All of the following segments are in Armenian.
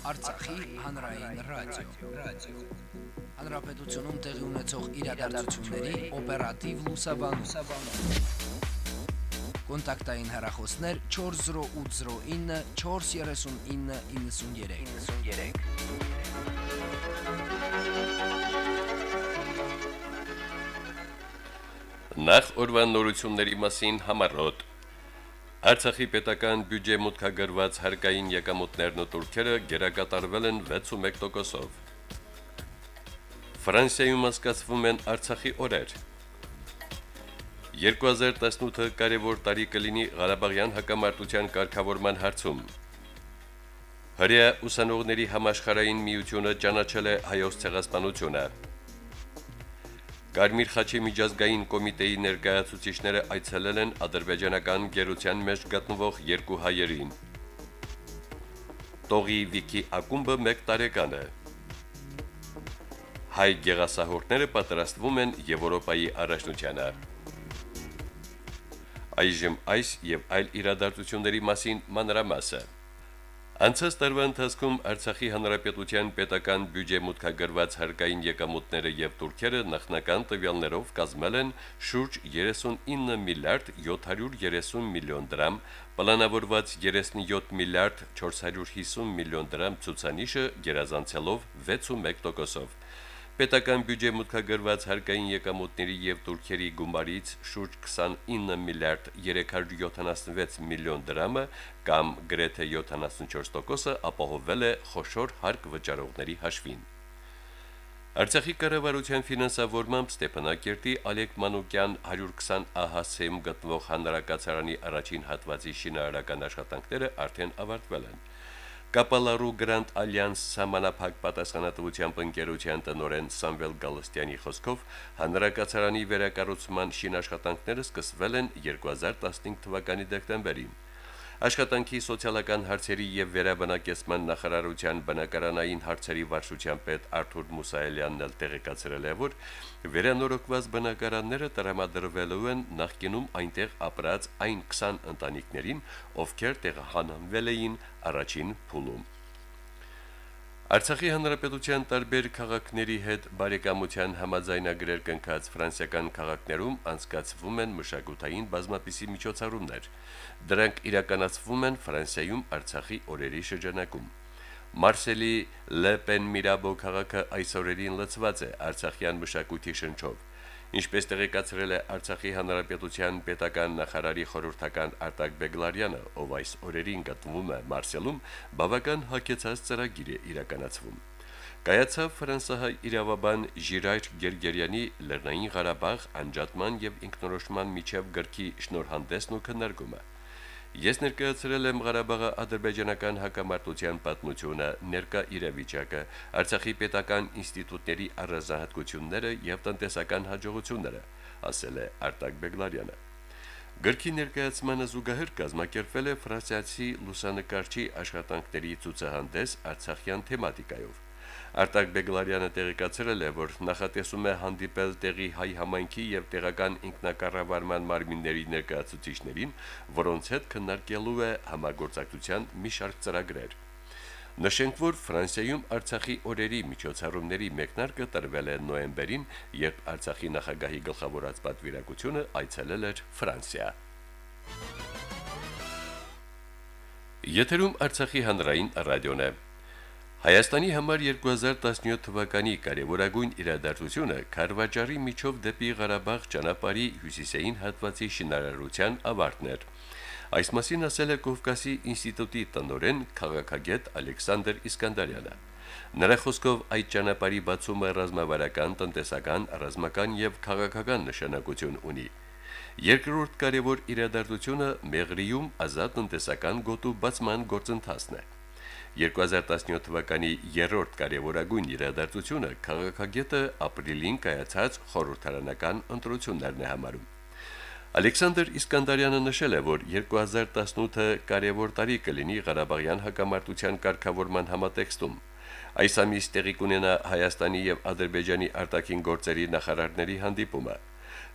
Արցախի հանրային ռադիո, ռադիո։ Հանրապետությունում տեղի ունեցող իրադարձությունների օպերատիվ լուսաբանում։ Կոնտակտային հեռախոսներ 40809 43993։ 93 Նախ օրվան նորությունների մասին համարոտ Արցախի պետական բյուջե մուտքագրված հարկային եկամուտներն ու турքերը գերակատարվել են 61%-ով։ Ֆրանսիայում հասկացվում են Արցախի օրեր։ 2018-ը կարևոր տարի կլինի Ղարաբաղյան հակամարտության կարգավորման հարցում։ Հրեա ուսանողների համաշխարհային միությունը ճանաչել է հայոց ցեղասպանությունը։ Կարմիր խաչի միջազգային կոմիտեի ներկայացուցիչները այցելել են ադրբեջանական գերության մեջ գտնվող երկու հայերին։ Տողի Վիկի ակումբը 1 տարեկան է։ Հայ գեղասահորտները պատրաստվում են Եվրոպայի առաջնությանը։ Այժմ այս եւ այլ իրադարձությունների մասին մանրամասը։ Անցած տարվա ընթացքում Արցախի Հանրապետության պետական բյուջե մուտքագրված հարկային եկամուտները եւ турքերը նախնական տվյալներով կազմել են շուրջ 39 միլիարդ 730 միլիոն դրամ, պլանավորված 37 միլիարդ 450 միլիոն դրամ ցուցանիշը գերազանցելով 61%-ով պետական բյուջե մուտքագրված հարկային եկամուտների եւ турքերի գումարից շուրջ 29 միլիարդ 376 միլիոն դրամը կամ գրեթե 74%-ը ապահովվել է խոշոր հարկ վճարողների հաշվին։ Արցախի կառավարության ֆինանսավորմամբ Ստեփանակերտի Ալեք Մանուկյան 120 ԱՀՍ-ում գտնվող հանրակացարանի առաջին հատվածի շինարարական աշխատանքները արդեն ավարտվել են։ Կապալարու Grand Alliance համանախագահ պատասխանատվությամբ ընկերության տնօրեն Սամվել Գալստյանի խոսքով հանրակացարանի վերակառուցման շինաշխատանքները սկսվել են 2015 թվականի դեկտեմբերին։ Աշխատանքի սոցիալական հարցերի եւ վերաբնակեցման նախարարության բնակարանային հարցերի վարչության պետ Արթուր Մուսայելյանն էլ տեղեկացրել է, որ վերանորոգված բնակարանները տրամադրվելու են նախկինում այնտեղ ապրած այն 20 ընտանիքներին, ովքեր տեղահանվել էին առաջին փուլում։ Արցախի հանրապետության տարբեր քաղաքների հետ բարեկամության համաձայնագրեր կնքած ֆրանսիական քաղաքներում անցկացվում են մշակութային բազմապիսի միջոցառումներ։ Դրանք իրականացվում են Ֆրանսիայում Արցախի օրերի շրջանակում։ Մարսելի Լեպեն Միրաբո քաղաքը այսօրերին լցված է Արցախյան մշակույթի շնչով։ Ինչպես տեղեկացրել է Արցախի հանրապետության պետական նախարարի խորհրդական Արտակ Բեգլարյանը, ով այս օրերին գտնվում է Մարսելում, բավական հակեցած ծրագիր է իրականացվում։ Կայացավ ֆրանսահայ իրավաբան Ժիրայր Գերգերյանի Լեռնային Ղարաբաղ անջատման եւ ինքնորոշման միջև գրքի շնորհանդեսն ու քննարկումը։ Ես ներկայացրել եմ Ղարաբաղի ադրբեջանական հակամարտության պատմությունը, ներկա իրավիճակը, Արցախի պետական ինստիտուտների առանձնահատկությունները եւ տնտեսական հաջողությունները, ասել է Արտակ Բեգլարյանը։ Գրքի ներկայացմանը զուգահեռ կազմակերպվել է ֆրանսիացի լուսանկարչի աշխատանքների ցուցահանդես Արցախյան թեմատիկայով։ Արտակ Բեգլարյանը տեղեկացրել է, որ նախատեսում է հանդիպել տեղի հայ համայնքի եւ տեղական ինքնակառավարման մարմինների ներկայացուցիչներին, որոնց հետ քննարկելու է համագործակցության մի շարք ծրագրեր։ Նշենք, որ Ֆրանսիայում Արցախի օրերի միջոցառումների մեկնարկը տրվել է նոեմբերին, երբ Արցախի նախագահի գլխավորած պատվիրակությունը այցելել էր Ֆրանսիա։ Եթերում Արցախի հանրային ռադիոն է։ Հայաստանի համար 2017 թվականի կարևորագույն իրադարձությունը Խարվաճարի միջով դեպի Ղարաբաղ ճանապարհի հյուսիսային հատվածի շինարարության ավարտն էր։ Այս մասին ասել է Կովկասի ինստիտուտի տնօրեն քաղաքագետ Ալեքսանդր Իսկանդարյանը։ Նրա խոսքով այդ ճանապարհի բացումը ռազմավարական, տնտեսական, ռազմական եւ քաղաքական նշանակություն ունի։ Երկրորդ կարևոր իրադարձությունը Մեղրիում ազատ տնտեսական գոտու բացման գործընթացն է։ 2017 թվականի երրորդ կարևորագույն իրադարձությունը քաղաքագետը ապրիլին կայացած խորհրդարանական ընտրություններն է համարում։ Ալեքսանդր Իսկանդարյանը նշել է, որ 2018-ը կարևոր տարի կլինի Ղարաբաղյան հակամարտության կարգավորման համատեքստում։ Այս ամիս տեղի կունենա Հայաստանի եւ Ադրբեջանի արտաքին գործերի նախարարների հանդիպումը։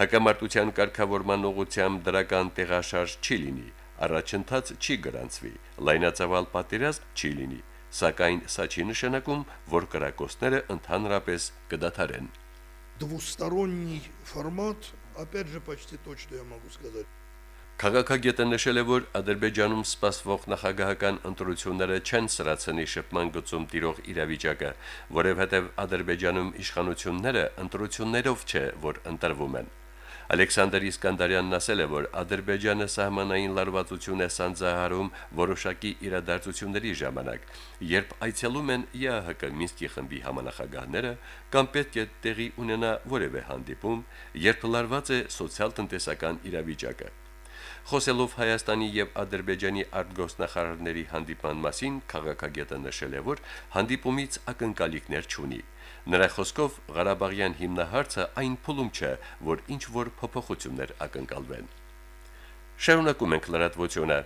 Հակամարտության կարգավորման ուղղությամբ դրական տեղաշարժ չի լինի, առաջընթաց չի գրանցվի, լայնածավալ պատերազմ չի լինի, Սակայն սա չի նշանակում, որ կրակոցները ընդհանրապես կդադարեն։ Двусторонний формат, опять же, почти то, что я могу сказать. Քաղաքագետը նշել է, որ Ադրբեջանում սպասվող նախագահական ընտրությունները չեն սրացնի շփման գծում տիրող իրավիճակը, որովհետև Ադրբեջանում իշխանությունները ընտրություններով չէ, որ ընտրվում են։ Ալեքսանդր Իսկանդարյանն ասել է, որ Ադրբեջանը սահմանային լարվածություն է սանձահարում որոշակի իրադարձությունների ժամանակ, երբ այցելում են ԵԱՀԿ Մինսկի խմբի համանախագահները կամ պետք է տեղի ունենա որևէ հանդիպում, երբ լարված է սոցիալ-տնտեսական իրավիճակը։ Խոսելով Հայաստանի եւ Ադրբեջանի արտգոսնախարարների հանդիպման մասին, քաղաքագետը նշել է, որ հանդիպումից ակնկալիքներ չունի։ Նրա խոսքով Ղարաբաղյան հիմնահարցը այն փուլում չէ, որ ինչ որ փոփոխություններ ակնկալվեն։ Շարունակում ենք լրատվությունը։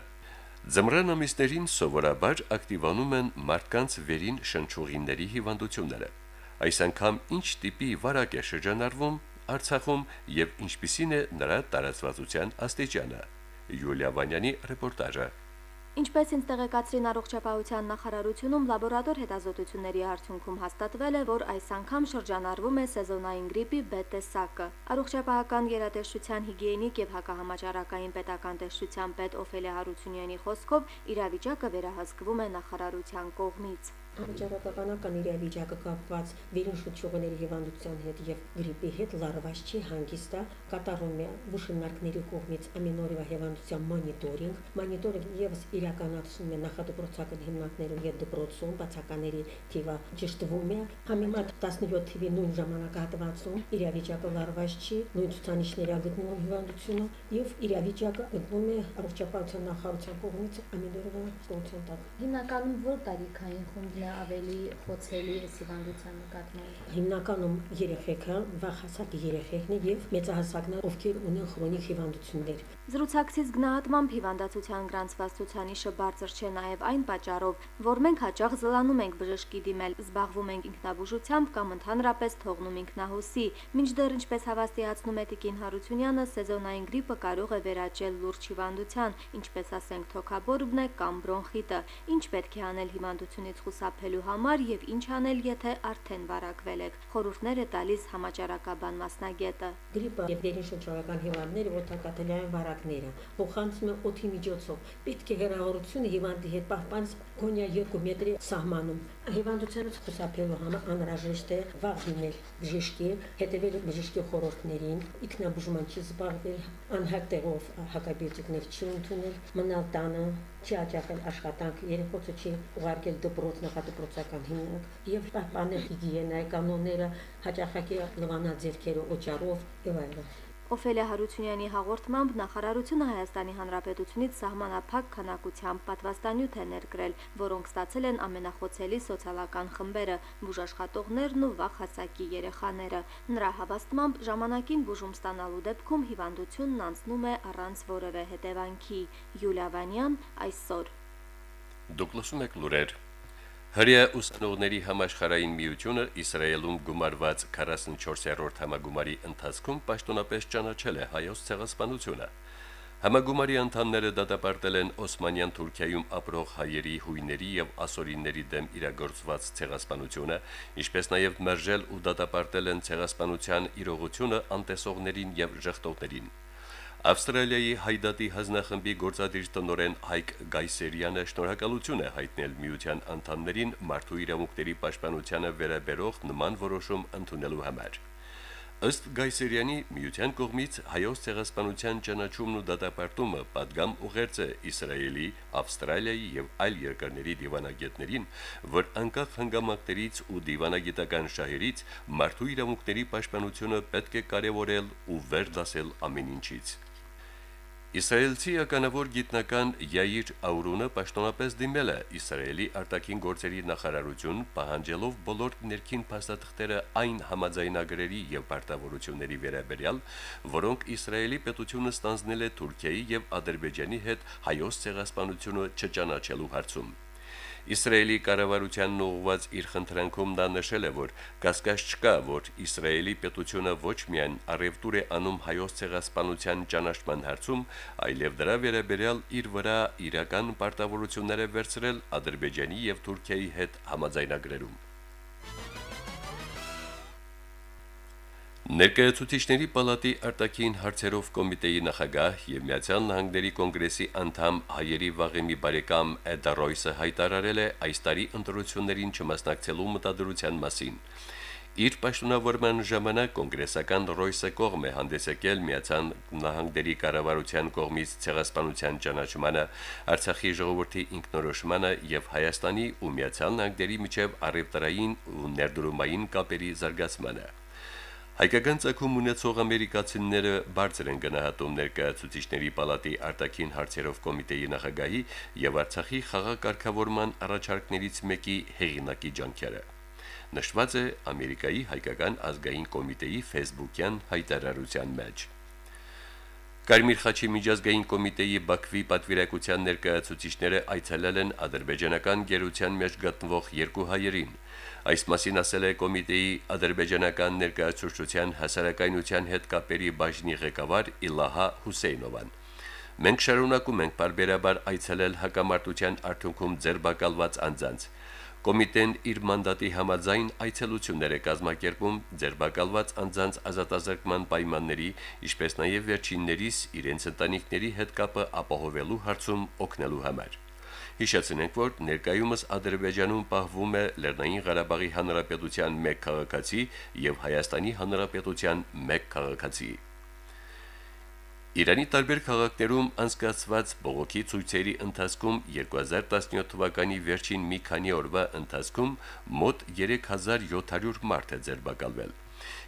Ձմռան ամիսներին սովորաբար ակտիվանում են մարդկանց վերին շնչուղիների հիվանդությունները։ Այս անգամ ինչ տիպի վարակ է շրջանառվում Արցախում եւ ինչպիսին է նրա տարածվածության աստիճանը։ Յուլիա Վանյանի ռեպորտաժը։ Ինչպես ինձ տեղեկացրին առողջապահության նախարարությունում լաբորատոր հետազոտությունների արդյունքում հաստատվել է, որ այս անգամ շրջանառվում է սեզոնային գրիպի B տեսակը։ Առողջապահական գերատեսչության հիգիենիկ եւ հակահամաճարակային պետական տեսչության պետ Օֆելիա Հարությունյանի խոսքով իրավիճակը վերահսկվում է նախարարության կողմից։ Համաճարակականական իրավիճակը կապված վիրուսուչողների հիվանդության հետ եւ գրիպի հետ լարված չի հանգիստա կատարում է բուժնարկների կողմից ամենօրյա հիվանդության մոնիտորինգ մոնիտորինգ եւս իրականացնում է նախադպրոցական հիմնարկներում եւ դպրոցում բացակաների թիվը ճշտվում է համեմատ 17 թիվի նույն ժամանակահատվածում իրավիճակը լարված չի նույն ցուցանիշների գտնվում հիվանդությունը եւ իրավիճակը գտնվում է առողջապահության նախարարության կողմից ամենօրյա ստորության տակ Հիմնականում որ տարիքային խումբն է ավելի խոցելի հիվանդության նկատմամբ։ Հիմնականում երեխեքը վախասակ երեխեքն են եւ մեծահասակներ, ովքեր ունեն քրոնիկ հիվանդություններ։ Զրուցակցից գնահատմամբ հիվանդացության գրանցված ցուցանիշը բարձր չէ նաև այն պատճառով, որ մենք հաճախ զլանում ենք բժշկի դիմել, զբաղվում ենք ինքնաբուժությամբ կամ ընդհանրապես թողնում ինքնահոսի։ Մինչդեռ ինչպես հավաստիացնում է Տիկին Հարությունյանը, սեզոնային գրիպը կարող է վերաճել լուրջ հիվանդության, ինչպես ասենք թոքաբորբն է կամ բրոնխիտը։ Ինչ պետք է անել հիվանդությունից խուսափելու համար եւ ինչ անել, եթե արդեն վարակվել եք։ Խորհուրդներ է տալիս համաճարակաբան մասնագետը։ Գրիպը եւ վերին հիվանդները ոտակաթելային վարակները փոխանցում են օդի միջոցով։ Պետք է հեռավորությունը հիվանդի հետ պահպանց գոնյա 2 մետրի սահմանում։ Հիվանդությունից խուսափելու համար անհրաժեշտ է վաղ լինել բժշկի, հետևել բժշկի խորհուրդներին, ինքնաբուժման չի զբաղվել, անհատերով հակաբիոտիկներ չի ընդունել, մնալ տանը, չի աջակցել աշխատանք, երեխոցը չի ուղարկել դպրոց նախադպրոցական հիմնակ եւ պահպանել հիգիենայի կանոնները, հաճախակի լվանա ձերքերը օճառով եւ այլն։ Օֆելիա Հարությունյանի հաղորդմամբ նախարարությունը Հայաստանի Հանրապետությունից սահմանափակ քանակությամբ պատվաստանյութ է ներկրել, որոնք ստացել են ամենախոցելի սոցիալական խմբերը՝ բուժաշխատողներն ու վաղ հասակի երեխաները։ Նրա հավաստմամբ ժամանակին բուժում ստանալու դեպքում հիվանդությունն անցնում է առանց որևէ հետևանքի։ Յուլիա Վանյան այսօր Դուք լսում եք լուրեր Հրեա ուսանողների համաշխարհային միությունը Իսրայելում գումարված 44-րդ համագումարի ընթացքում պաշտոնապես ճանաչել է հայոց ցեղասպանությունը։ Համագումարի անդամները դատապարտել են Օսմանյան Թուրքիայում ապրող հայերի, հույների եւ ասորինների դեմ իրագործված ցեղասպանությունը, ինչպես նաեւ մերժել ու դատապարտել են ցեղասպանության իրողությունը անտեսողներին եւ ժխտողներին։ Ավստրալիայի Հայդատի հանձնախմբի գործադիր տնօրեն Հայկ Գայսերյանը շնորհակալություն է հայտնել միության անդամներին մարդու իրավունքների պաշտպանությանը վերաբերող նման որոշում ընդունելու համար։ Ըստ Գայսերյանի միության կողմից հայոց ցեղասպանության ճանաչումն ու դատապարտումը падգամ ուղերձ է Իսրայելի, Ավստրալիայի եւ այլ երկրների դիվանագետներին, որ անկախ հանգամանքներից ու դիվանագիտական շահերից մարդու իրավունքների պաշտպանությունը պետք է կարևորել ու վերդասել ամեն ինչից։ Իսրայելցի ականավոր գիտնական Յայիր Աուրունը պաշտոնապես դիմել է Իսրայելի արտաքին գործերի նախարարություն, պահանջելով բոլոր ներքին փաստաթղթերը այն համաձայնագրերի եւ պարտավորությունների վերաբերյալ, որոնք Իսրայելի պետությունը ստանձնել է Թուրքիայի եւ Ադրբեջանի հետ հայոց ցեղասպանությունը չճանաչելու հարցում։ Իսրայելի կառավարությանն ուղղված իր խնդրանքում նա նշել է, որ կասկած չկա, որ Իսրայելի պետությունը ոչ միայն առևտուր է անում հայոց ցեղասպանության ճանաչման հարցում, այլև դրա վերաբերյալ իր վրա իրական պարտավորություններ է վերցրել Ադրբեջանի եւ Թուրքիայի հետ համաձայնագրերում։ Ներկայացուցիչների պալատի արտաքին հարցերով կոմիտեի նախագահ եւ Միացյալ Նահանգների կոնգրեսի անդամ հայերի վաղեմի բարեկամ Էդա Ռոյսը հայտարարել է այս տարի ընտրություններին չմասնակցելու մտադրության մասին։ Իր պաշտոնավորման ժամանակ կոնգրեսական Ռոյսը կողմ է հանդես եկել Միացյալ Նահանգների կառավարության կողմից ցեղասպանության ճանաչմանը, Արցախի ժողովրդի ինքնորոշմանը եւ Հայաստանի ու Միացյալ Նահանգների միջև առևտրային ու ներդրումային կապերի զարգացմանը։ Հայկական ցակում ունեցող ամերիկացիները բարձր են գնահատում ներկայացուցիչների պալատի արտաքին հարցերով կոմիտեի նախագահի եւ Արցախի խաղակարգավորման առաջարկներից մեկի հեղինակի ջանքերը։ Նշված է Ամերիկայի հայկական ազգային կոմիտեի Facebook-յան հայտարարության մեջ։ Կարմիր խաչի միջազգային կոմիտեի Բաքվի պատվիրակության ներկայացուցիչները այցելել են ադրբեջանական գերության մեջ գտնվող երկու հայերին։ Այս մասին ասել է կոմիտեի ադրբեջանական ներկայացուցչության հասարակայնության հետ կապերի բաժնի ղեկավար Իլահա Հուսեյնովան։ Մենք շարունակում ենք բարբերաբար այցելել հակամարտության արդյունքում ձերբակալված անձանց։ Կոմիտեն իր մանդատի համաձայն այցելություններ է կազմակերպում ձերբակալված անձանց ազատազրկման պայմանների, ինչպես նաև վերջիններիս իրենց ընտանիքների հետ կապը ապահովելու հարցում օգնելու համար։ Հիշեցնենք, որ ներկայումս Ադրբեջանում պահվում է Լեռնային Ղարաբաղի Հանրապետության 1 քաղաքացի եւ Հայաստանի Հանրապետության 1 քաղաքացի։ Իրանի տարբեր քաղաքներում անցկացված բողոքի ցույցերի ընթացքում 2017 թվականի վերջին մի քանի օրվա ընթացքում մոտ 3700 մարդ է ձերբակալվել։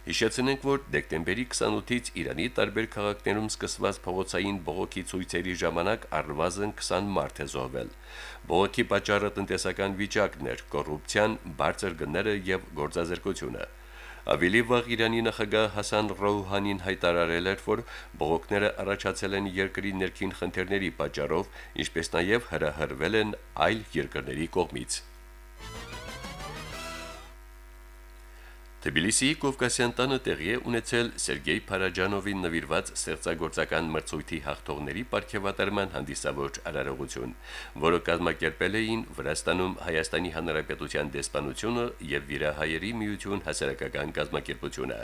Հիշեցնենք, որ դեկտեմբերի 28-ից Իրանի տարբեր քաղաքներում սկսված փողոցային բողոքի ցույցերի ժամանակ առնվազն 20 մարդ է զոհվել։ Բողոքի պատճառը տնտեսական վիճակն էր, կոռուպցիան, բարձր գները եւ գործազրկությունը։ Ավելի վաղ Իրանի նախագահ Հասան Ռոուհանին հայտարարել էր, որ բողոքները առաջացել են երկրի ներքին խնդիրների պատճառով, ինչպես նաև հրահրվել են այլ երկրների կողմից։ Թբիլիսիի Կովկասյան տանը տեղի է ունեցել Սերգեյ Փարաջանովին նվիրված ստեղծագործական մրցույթի հաղթողների ապարքեվատարման հանդիսավոր արարողություն, որը կազմակերպել էին Վրաստանում Հայաստանի Հանրապետության դեսպանությունը եւ Վիրահայերի միություն հասարակական կազմակերպությունը։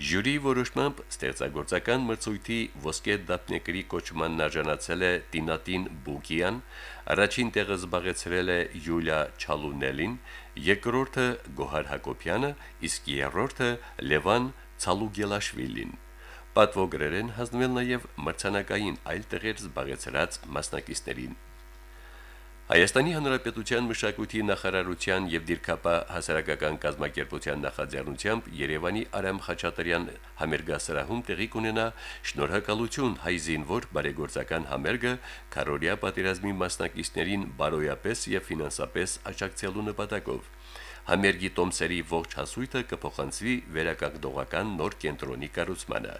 Ժյուրի որոշմամբ ստեղծագործական մրցույթի ոսկե դափնեկրի կոչմանն արժանացել է Տինատին Բուկյան, առաջին տեղը զբաղեցրել է Յուլիա Չալունելին, երկրորդը Գոհար Հակոբյանը, իսկ երրորդը Լևան Ցալուգելաշվիլին։ Պատվոգրերեն հանձնվել նաև մրցանակային այլ տեղեր զբաղեցրած մասնակիցներին։ Հայաստանի Հանրապետության մշակույթի նախարարության եւ Դիրքապա հասարակական կազմակերպության նախաձեռնությամբ Երևանի Արամ Խաչատրյան համերգասրահում տեղի կունենա շնորհակալություն հայ զինվոր բարեգործական համերգը Կարորիա պատերազմի մասնակիցներին բարոյապես եւ ֆինանսապես աջակցելու նպատակով։ Համերգի տոմսերի ողջ հասույթը կփոխանցվի վերականգնողական նոր կենտրոնի կառուցմանը։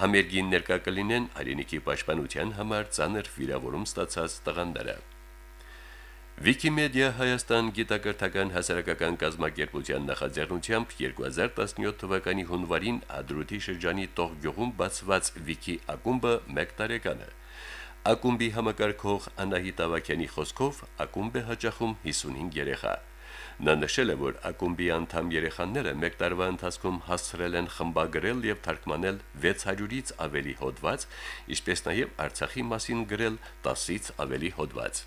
Համերգին ներկա կլինեն հայրենիքի պաշտպանության համար ցաներ վիրավորում ստացած տղաները։ Wikimedia Հայաստան գիտակրթական հասարակական կազմակերպության նախաձեռնությամբ 2017 թվականի հունվարին Ադրուտի շրջանի Տող գյուղում բացված Wiki ակումբը 1 տարեկան է։ Ակումբի համակարգող Անահիտ Ավակյանի խոսքով ակումբը հաճախում 55 երեխա։ Նա նշել է, որ ակումբի անդամ երեխաները մեկ տարվա ընթացքում հասցրել են խմբագրել եւ թարգմանել 600-ից ավելի հոդված, ինչպես նաեւ Արցախի մասին գրել 10-ից ավելի հոդված։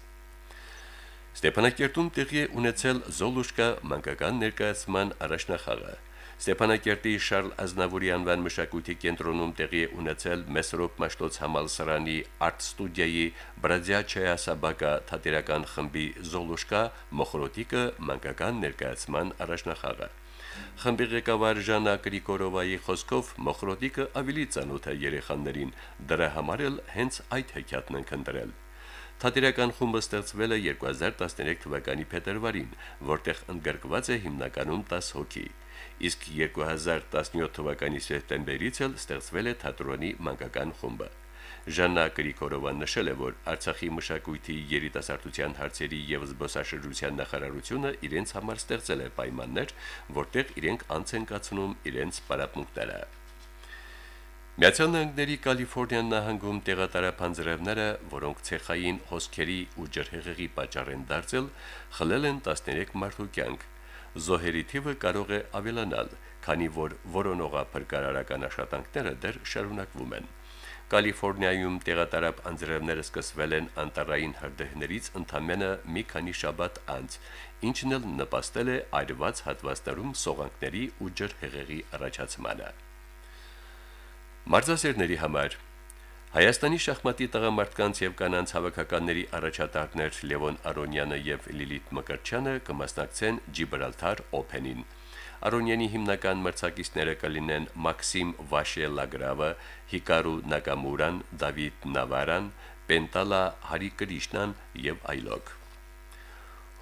Ստեփանակերտում տեղի է ունեցել Զոլուշկա մանկական ներկայացման առաջնախաղը։ Ստեփանակերտի Շարլ Ազնավուրի անվան մշակույթի կենտրոնում տեղի է ունեցել Մեսրոպ Մաշտոց համալսարանի արտ ստուդիայի Բրադյաչայա Սաբակա թատերական խմբի Զոլուշկա Մոխրոտիկը մանկական ներկայացման առաջնախաղը։ Խմբի ղեկավար Ժանա Գրիգորովայի խոսքով Մոխրոտիկը ավելի ծանոթ է երեխաներին, դրա համար էլ հենց այդ հեքիաթն են քննրել։ Թատերական խումբը ստեղծվել է 2013 թվականի փետրվարին, որտեղ ընդգրկված է հիմնականում 10 հոգի։ Իսկ 2017 թվականի սեպտեմբերից էլ ստեղծվել է թատրոնի մանկական խումբը։ Ժաննա Գրիգորովան նշել է, որ Արցախի մշակույթի երիտասարդության հարցերի եւ զբոսաշրջության նախարարությունը իրենց համար ստեղծել է պայմաններ, որտեղ իրենք անց են կացնում իրենց պարապմունքները։ Միացյալ Նահանգների Կալիֆոռնիան նահանգում տեղատարապ անձրևները, որոնք ցեխային հոսքերի ու ջրհեղեղի պատճառ են դարձել, խլել են 13 մարդու կյանք։ Զոհերի թիվը կարող է ավելանալ, քանի որ որոնողափրկարարական աշխատանքները դեռ շարունակվում են։ Կալիֆոռնիայում տեղատարապ անձրևները սկսվել են անտարային հրդեհներից ընդամենը մի քանի շաբաթ անց, ինչն էլ նպաստել է այրված հատվածներում սողանքների ու ջրհեղեղի առաջացմանը։ Մարզասերների համար. Հայաստանի շախմատի տղամարդկանց եւ կանանց հավաքականների առաջատարներ Լևոն Արոնյանը եւ Լիլիթ Մկրչյանը կմասնակցեն Ջիբրալթար Օփենին։ Արոնյանի հիմնական մրցակիցները կլինեն Մաքսիմ Վաշելագրավը, Հիկարու Նակամուրան, Դավիթ Նավարան, Պենտալա Հարիկրիշնան եւ այլոք։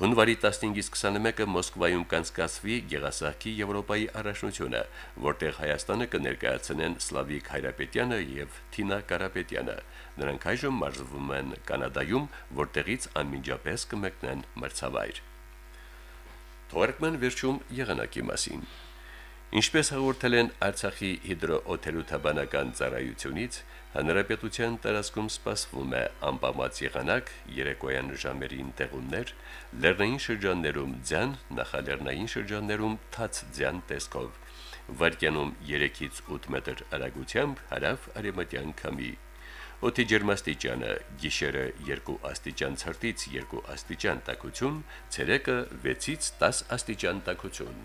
Հունվարի 15-ից 21-ը Մոսկվայում կանցկացվի Գեղասահքի Եվրոպայի առաջնությունը, որտեղ Հայաստանը կներկայացնեն Սլավիկ Հայրապետյանը եւ Թինա Կարապետյանը։ Նրանք այժմ մարզվում են Կանադայում, որտեղից անմիջապես կմեկնեն մրցավայր։ Թորկման վերջում եղանակի մասին։ Ինչպես հաղորդել են Արցախի հիդրոօթերոթաբանական ծառայությունից, հանրապետության տարածքում սպասվում է անպամած եղանակ երեկոյան ժամերին տեղումներ, լեռնային շրջաններում ձյան, նախալեռնային շրջաններում թաց ձյան տեսքով։ Վարկյանում 3-ից 8 մետր արագությամբ հարավ արևմտյան քամի։ Օդի ջերմաստիճանը՝ գիշերը 2 աստիճան ցրտից 2 աստիճան տաքություն, ցերեկը 6-ից 10 աստիճան տաքություն։